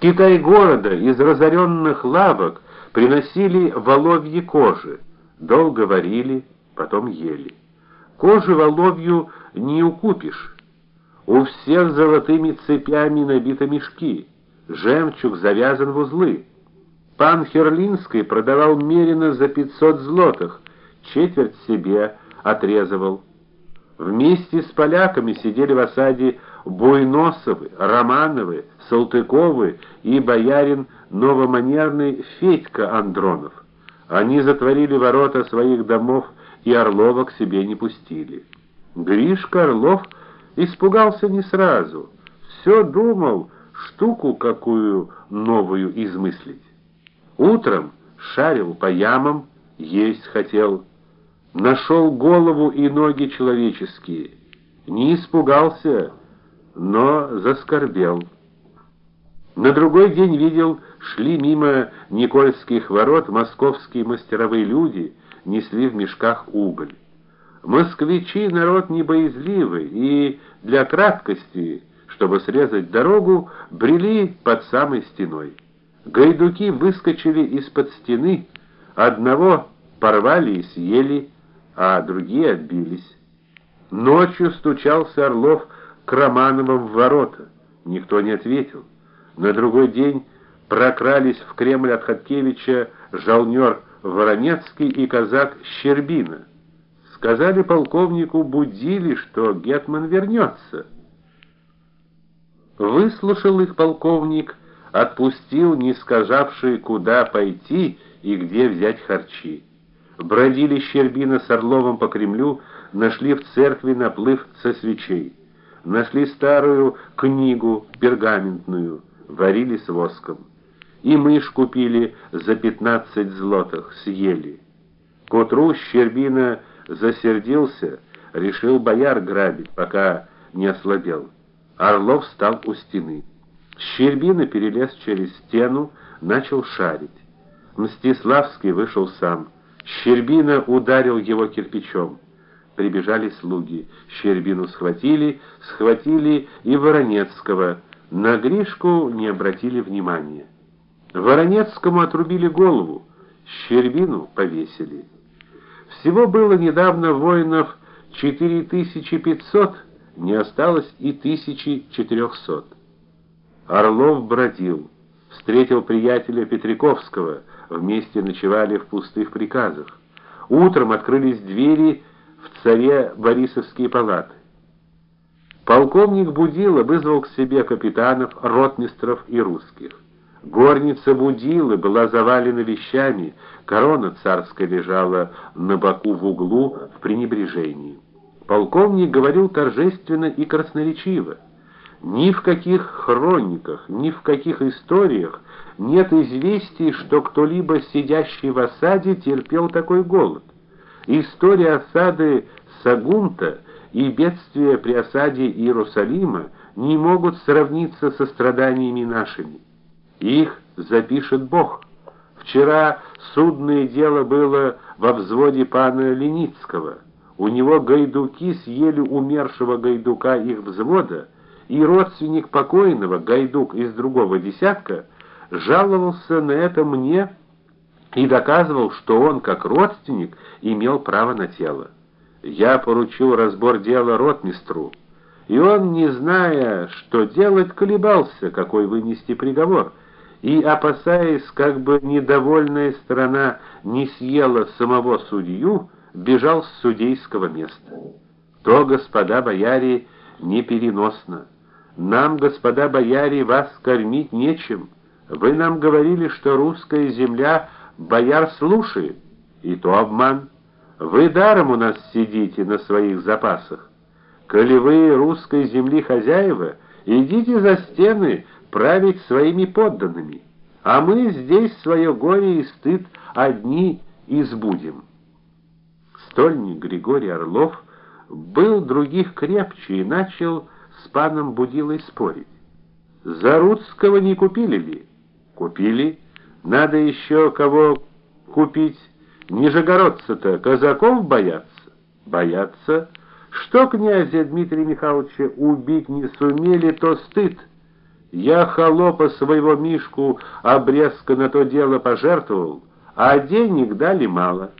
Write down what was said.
Китай-города из разоренных лавок приносили воловьи кожи, долго варили, потом ели. Кожи воловью не укупишь. У всех золотыми цепями набиты мешки, жемчуг завязан в узлы. Пан Херлинский продавал мерено за 500 злотых, четверть себе отрезывал. Вместе с поляками сидели в осаде Буйносовы, Романовы, Салтыковы и боярин новоманерный Федька Андронов. Они затворили ворота своих домов и Орлова к себе не пустили. Гришка Орлов испугался не сразу. все думал, штуку какую новую измыслить. Утром шарил по ямам, есть хотел, нашел голову и ноги человеческие. Не испугался, но заскорбел. На другой день видел, шли мимо Никольских ворот московские мастеровые люди, несли в мешках уголь. Москвичи народ не боязливый и для краткости, чтобы срезать дорогу, брели под самой стеной. Гайдуки выскочили из-под стены, одного порвали и съели, а другие отбились. Ночью стучался Орлов к Романовым в ворота. Никто не ответил. На другой день прокрались в Кремль от Хаткевича жалнер Воронецкий и казак Щербина. Сказали полковнику Будили, что гетман вернется. Выслушал их полковник, отпустил, не сказавший, куда пойти и где взять харчи. Бродили Щербина с Орловым по Кремлю, нашли в церкви наплыв со свечей. Нашли старую книгу пергаментную варили с воском. И мышь купили за пятнадцать злотых, съели. К утру Щербина засердился, решил бояр грабить, пока не ослабел. Орлов встал у стены. Щербина перелез через стену, начал шарить. Мстиславский вышел сам. Щербина ударил его кирпичом. Прибежали слуги. Щербину схватили, схватили и Воронецкого. На Гришку не обратили внимания. Воронецкому отрубили голову, Щербину повесили. Всего было недавно воинов 4500, не осталось и 1400. Орлов бродил, встретил приятеля Петриковского, вместе ночевали в пустых приказах. Утром открылись двери в царе Борисовские палаты. Полковник Будило вызвал к себе капитанов, ротмистров и русских. Горница Будилы была завалена вещами, корона царская лежала на боку в углу в пренебрежении. Полковник говорил торжественно и красноречиво. Ни в каких хрониках, ни в каких историях нет известий, что кто-либо сидящий в осаде терпел такой голод. История осады Сагунта и бедствия при осаде Иерусалима не могут сравниться со страданиями нашими. Их запишет Бог. Вчера судное дело было во взводе пана Леницкого. У него гайдуки съели умершего гайдука их взвода, и родственник покойного, гайдук из другого десятка, жаловался на это мне и доказывал, что он, как родственник, имел право на тело. Я поручил разбор дела ротмистру, и он, не зная, что делать, колебался, какой вынести приговор, и опасаясь, как бы недовольная сторона не съела самого судью, бежал с судейского места. То, господа бояре, непереносно. Нам, господа бояре, вас кормить нечем. Вы нам говорили, что русская земля бояр слушает, и то обман. Вы даром у нас сидите на своих запасах. Коли вы русской земли хозяева, идите за стены править своими подданными, а мы здесь свое горе и стыд одни избудем. Стольник Григорий Орлов был других крепче и начал с паном Будилой спорить. За русского не купили ли? Купили. Надо еще кого купить. Нижегородцы-то казаков боятся? Боятся. Что князя Дмитрия Михайловича убить не сумели, то стыд. Я холопа своего Мишку обрезка на то дело пожертвовал, а денег дали мало.